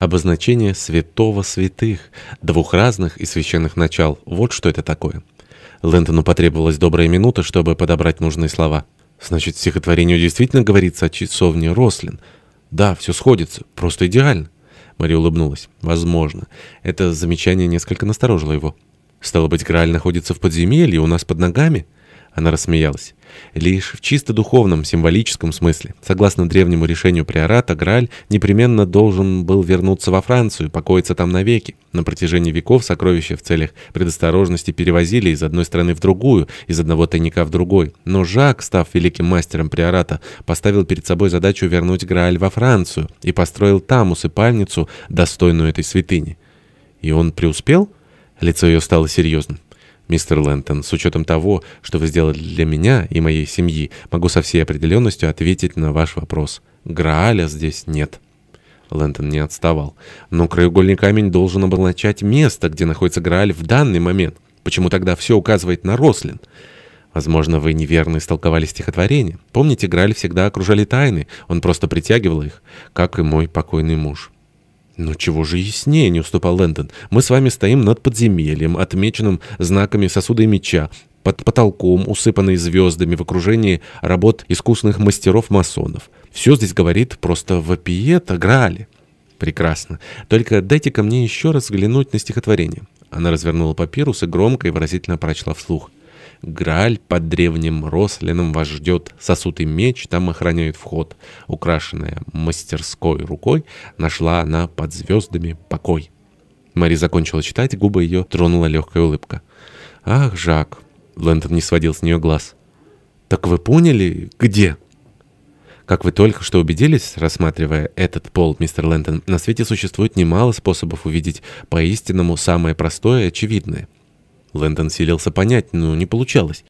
Обозначение святого святых, двух разных и священных начал. Вот что это такое. Лэнтону потребовалась добрая минута, чтобы подобрать нужные слова. Значит, стихотворению действительно говорится о часовне Рослин. Да, все сходится, просто идеально. Мария улыбнулась. Возможно. Это замечание несколько насторожило его. Стало быть, Грааль находится в подземелье у нас под ногами? Она рассмеялась. Лишь в чисто духовном, символическом смысле. Согласно древнему решению приората, Грааль непременно должен был вернуться во Францию, покоиться там навеки. На протяжении веков сокровища в целях предосторожности перевозили из одной страны в другую, из одного тайника в другой. Но Жак, став великим мастером приората, поставил перед собой задачу вернуть Грааль во Францию и построил там усыпальницу, достойную этой святыни. И он преуспел? Лицо ее стало серьезным. «Мистер Лэнтон, с учетом того, что вы сделали для меня и моей семьи, могу со всей определенностью ответить на ваш вопрос. Грааля здесь нет». Лэнтон не отставал. «Но краеугольный камень должен обозначать место, где находится Грааль в данный момент. Почему тогда все указывает на Рослин?» Возможно, вы неверно истолковали стихотворение. Помните, Грааль всегда окружали тайны, он просто притягивал их, как и мой покойный муж». «Ну чего же яснее?» — не уступал Лэндон. «Мы с вами стоим над подземельем, отмеченным знаками сосуда и меча, под потолком, усыпанный звездами в окружении работ искусных мастеров-масонов. Все здесь говорит просто вопиет о Граале». «Прекрасно. Только дайте-ка мне еще раз взглянуть на стихотворение». Она развернула папирус и громко и выразительно прочла вслух. Грааль под древним Рослином вас ждет, сосуд и меч там охраняют вход. Украшенная мастерской рукой, нашла она под звездами покой. Мари закончила читать, губы ее тронула легкая улыбка. «Ах, Жак!» — Лэнтон не сводил с нее глаз. «Так вы поняли, где?» Как вы только что убедились, рассматривая этот пол, мистер Лэнтон, на свете существует немало способов увидеть по-истинному самое простое и очевидное — Лэндон селился понять, но не получалось.